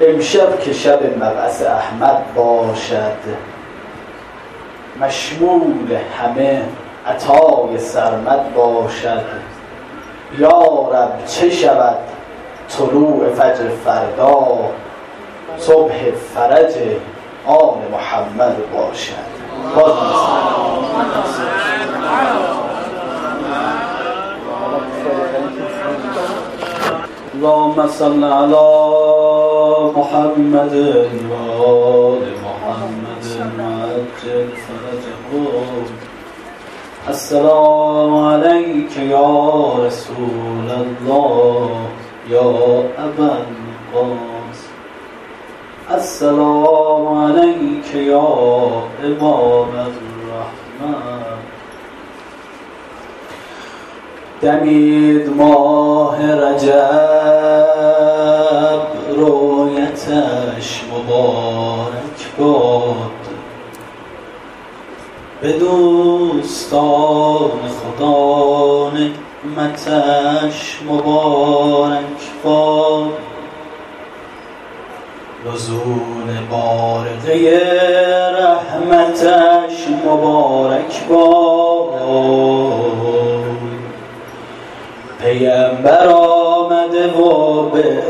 امشب که شب مبعث احمد باشد مشمول همه عطای سرمد باشد. یا رب چه شود طلوع فجر فردا؟ صبح فرج آل محمد باشد. باز اللهم صل على محمد وآل محمد وعجل فرجهم السلام عليك يا رسول الله يا أبا القاسم السلام عليك يا إمام الرحمن. دمید ماه رجب رویتش مبارک باد. به دوستان خدا نعمتش مبارک باد. نزول بارقه رحمتش مبارک باد. پیمبر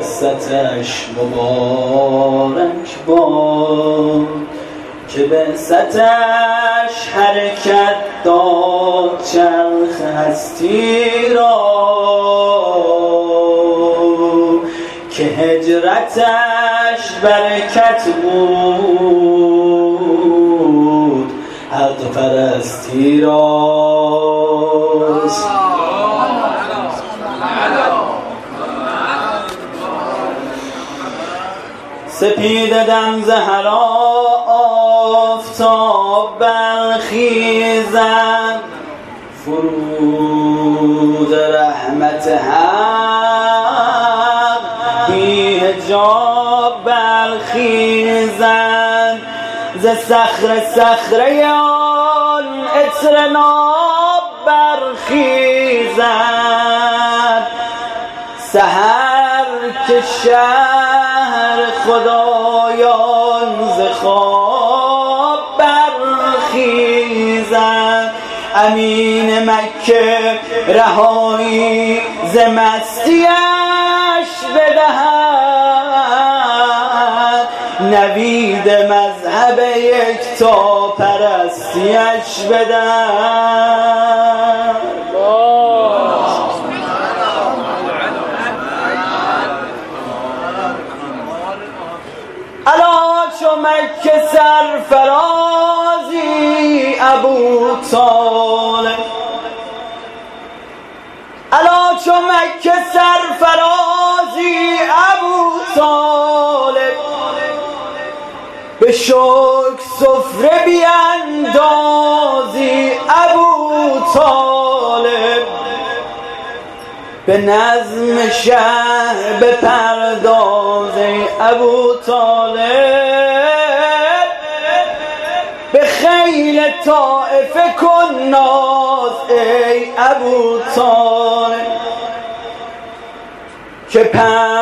ستش مبارک باد که به ستش حرکت داد چرخ هستی را که هجرتش برکت بود حق پرستی راست سپید دم زهرا آفتاب برخیزد فرود رحمت حق بی هجاب برخیزد ز صخر صخره آن عطر ناب برخیزد سهر که شهر خدایان ز خواب برخیزد امین مکه رهایی ز مستیش بدهد. نوید مذهب یک تا پرستیش بدهد. مکه سرفرازی ابو طالب. الا چو مکه سرفرازی ابو طالب. به شک سفره بیاندازی ابو طالب. به نظم شهر به پرداز ابو طالب. به خیل طائفه کن ناز ای ابو طالب. که پروریده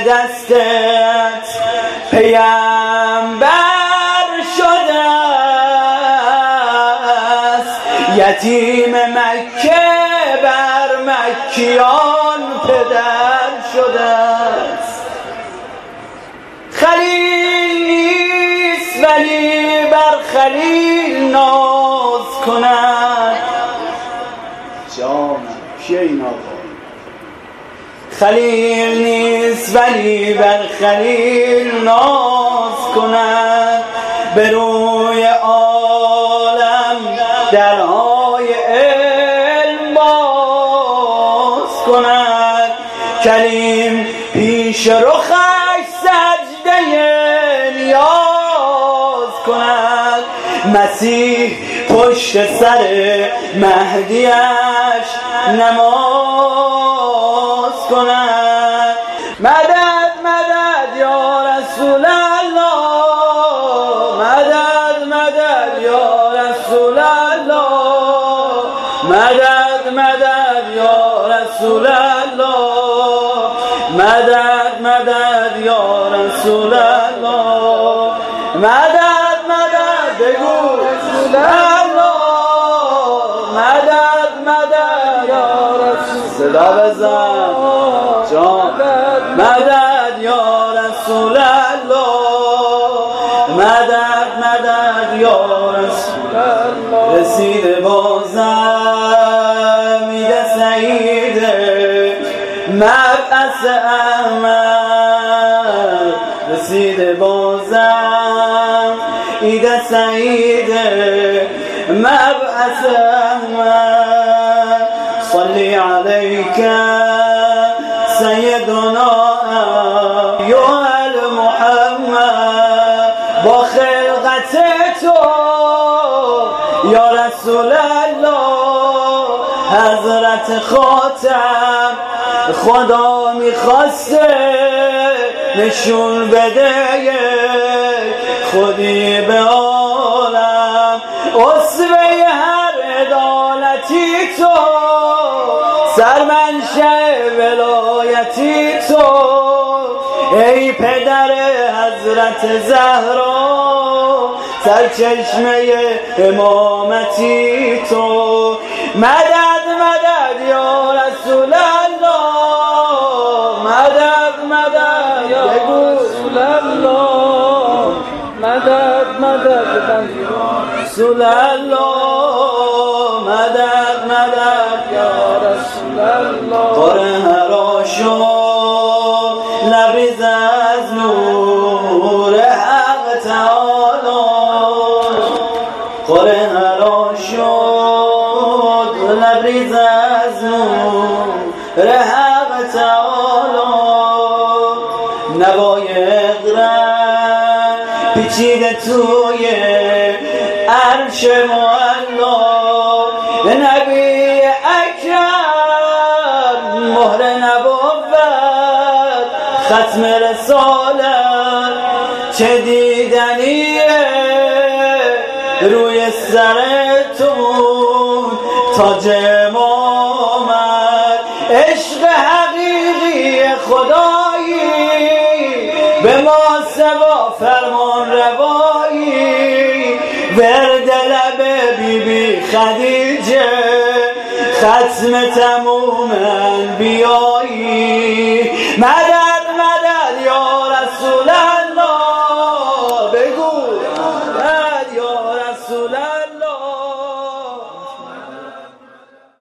دستت پیامبر شده است. یتیم مکه بر مکیان پدر شده است خلیل ناز کند. جانم کیه این آقا خلیل نیست ولی بر خلیل ناز کند. به روی عالم درهای علم باز کند. کلیم پیش مسیح پشت سر مهدیش نماز کند. مدد مدد یا رسول الله. مدد مدد یا رسول الله. مدد مدد یا رسول الله. مدد مدد یا رسول الله. مدد الله. مدد مدد یا رسول صدا بزن. جان. مدد یا رسول الله. مدد مدد یا رسول الله. رسید بازم میده سعیده مبعث احمد. رسید بازم ایده سعیده صلی علیک سیدنا یوهل محمد با خلقت تو یا رسول الله حضرت خاتم خدا می‌خواسته نشون بده خودی به عالم اصوه هر عدالتی تو. سرمنشه ولایتی تو ای پدر حضرت زهرا سرچشمه امامتی تو. مدد مدد یا رسول الله مدد مدد یا رسول الله مدد مدد. رسول الله مدد مدد. یا قره هراشو لبریز از نور حق تعالی. قره هراشو لبریز از نور حق تعالی. نوای اقرم پیچیده توی ختم رسالت چه دیدنیه؟ روی سرتون تاج امامت عشق حقیقی خدایی به ما سوا فرمان روایی. ورد لب بی بی خدیجه ختم تموم انبیایی. مدد